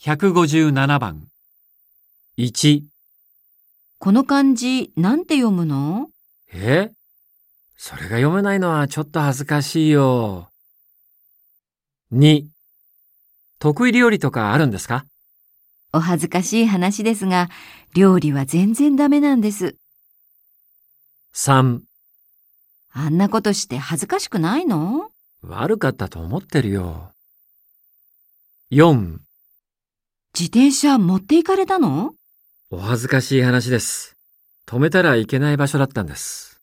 157番。1、この漢字なんて読むの？え？それが読めないのはちょっと恥ずかしいよ。2、得意料理とかあるんですか？お恥ずかしい話ですが、料理は全然ダメなんです。?3、あんなことして恥ずかしくないの？悪かったと思ってるよ。4、自転車持っていかれたの？お恥ずかしい話です。止めたらいけない場所だったんです。